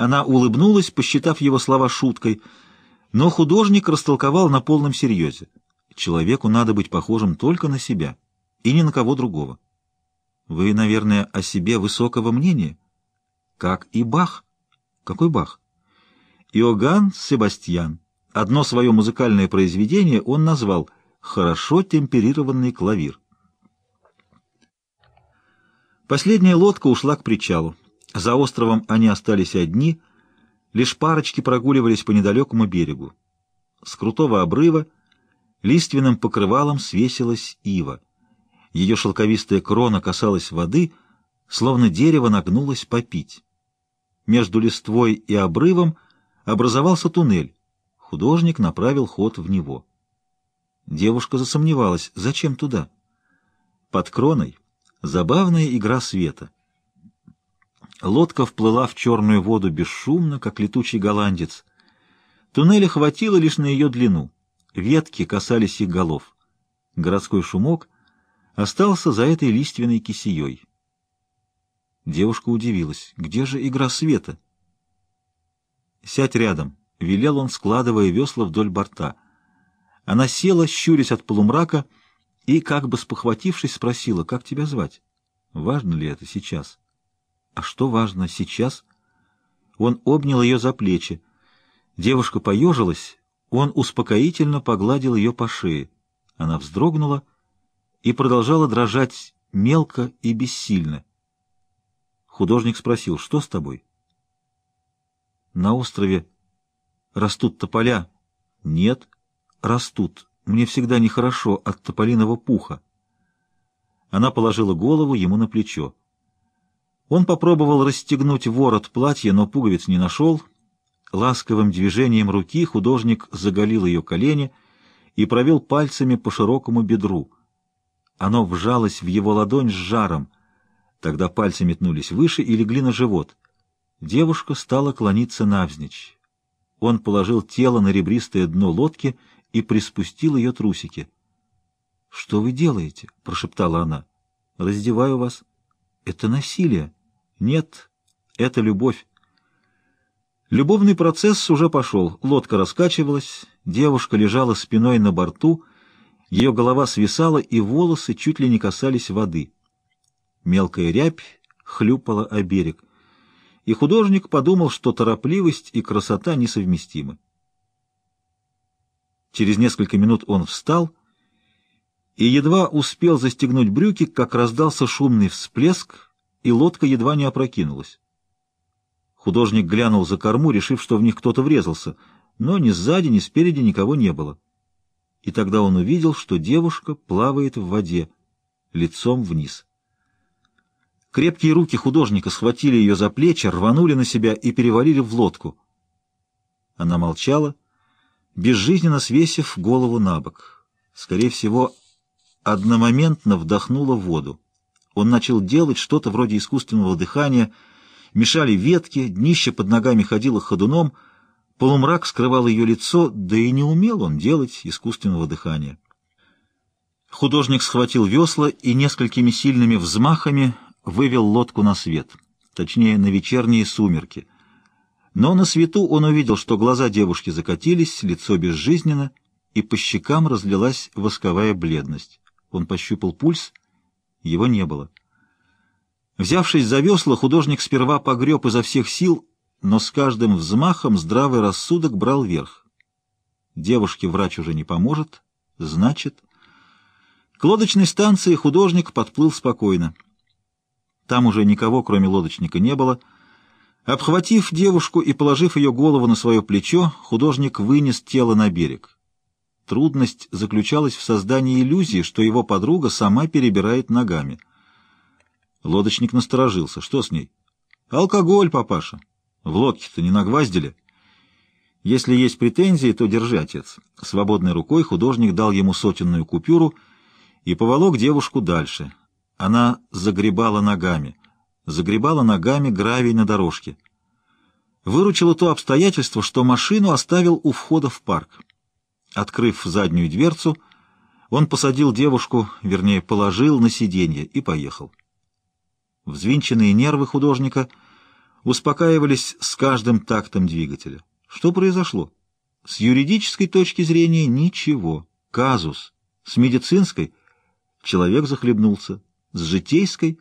Она улыбнулась, посчитав его слова шуткой, но художник растолковал на полном серьезе. Человеку надо быть похожим только на себя и ни на кого другого. Вы, наверное, о себе высокого мнения? Как и Бах. Какой Бах? Иоганн Себастьян. Одно свое музыкальное произведение он назвал «Хорошо темперированный клавир». Последняя лодка ушла к причалу. За островом они остались одни, лишь парочки прогуливались по недалекому берегу. С крутого обрыва лиственным покрывалом свесилась ива. Ее шелковистая крона касалась воды, словно дерево нагнулось попить. Между листвой и обрывом образовался туннель. Художник направил ход в него. Девушка засомневалась, зачем туда? Под кроной забавная игра света — Лодка вплыла в черную воду бесшумно, как летучий голландец. Туннеля хватило лишь на ее длину. Ветки касались их голов. Городской шумок остался за этой лиственной кисеей. Девушка удивилась. «Где же игра света?» «Сядь рядом», — велел он, складывая весла вдоль борта. Она села, щурясь от полумрака, и, как бы спохватившись, спросила, «Как тебя звать? Важно ли это сейчас?» А что важно сейчас? Он обнял ее за плечи. Девушка поежилась, он успокоительно погладил ее по шее. Она вздрогнула и продолжала дрожать мелко и бессильно. Художник спросил, что с тобой? На острове растут тополя. Нет, растут. Мне всегда нехорошо от тополиного пуха. Она положила голову ему на плечо. Он попробовал расстегнуть ворот платья, но пуговиц не нашел. Ласковым движением руки художник заголил ее колени и провел пальцами по широкому бедру. Оно вжалось в его ладонь с жаром. Тогда пальцы метнулись выше и легли на живот. Девушка стала клониться навзничь. Он положил тело на ребристое дно лодки и приспустил ее трусики. — Что вы делаете? — прошептала она. — Раздеваю вас. — Это насилие. Нет, это любовь. Любовный процесс уже пошел. Лодка раскачивалась, девушка лежала спиной на борту, ее голова свисала, и волосы чуть ли не касались воды. Мелкая рябь хлюпала о берег. И художник подумал, что торопливость и красота несовместимы. Через несколько минут он встал и едва успел застегнуть брюки, как раздался шумный всплеск, и лодка едва не опрокинулась. Художник глянул за корму, решив, что в них кто-то врезался, но ни сзади, ни спереди никого не было. И тогда он увидел, что девушка плавает в воде, лицом вниз. Крепкие руки художника схватили ее за плечи, рванули на себя и перевалили в лодку. Она молчала, безжизненно свесив голову на бок. Скорее всего, одномоментно вдохнула воду. Он начал делать что-то вроде искусственного дыхания. Мешали ветки, днище под ногами ходило ходуном, полумрак скрывал ее лицо, да и не умел он делать искусственного дыхания. Художник схватил весла и несколькими сильными взмахами вывел лодку на свет, точнее, на вечерние сумерки. Но на свету он увидел, что глаза девушки закатились, лицо безжизненно, и по щекам разлилась восковая бледность. Он пощупал пульс — его не было. Взявшись за весла, художник сперва погреб изо всех сил, но с каждым взмахом здравый рассудок брал верх. Девушке врач уже не поможет, значит... К лодочной станции художник подплыл спокойно. Там уже никого, кроме лодочника, не было. Обхватив девушку и положив ее голову на свое плечо, художник вынес тело на берег. Трудность заключалась в создании иллюзии, что его подруга сама перебирает ногами. Лодочник насторожился. Что с ней? Алкоголь, папаша. В лодке-то не нагваздили. Если есть претензии, то держи, отец. Свободной рукой художник дал ему сотенную купюру и поволок девушку дальше. Она загребала ногами. Загребала ногами гравий на дорожке. Выручило то обстоятельство, что машину оставил у входа в парк. Открыв заднюю дверцу, он посадил девушку, вернее, положил на сиденье и поехал. Взвинченные нервы художника успокаивались с каждым тактом двигателя. Что произошло? С юридической точки зрения ничего. Казус. С медицинской человек захлебнулся. С житейской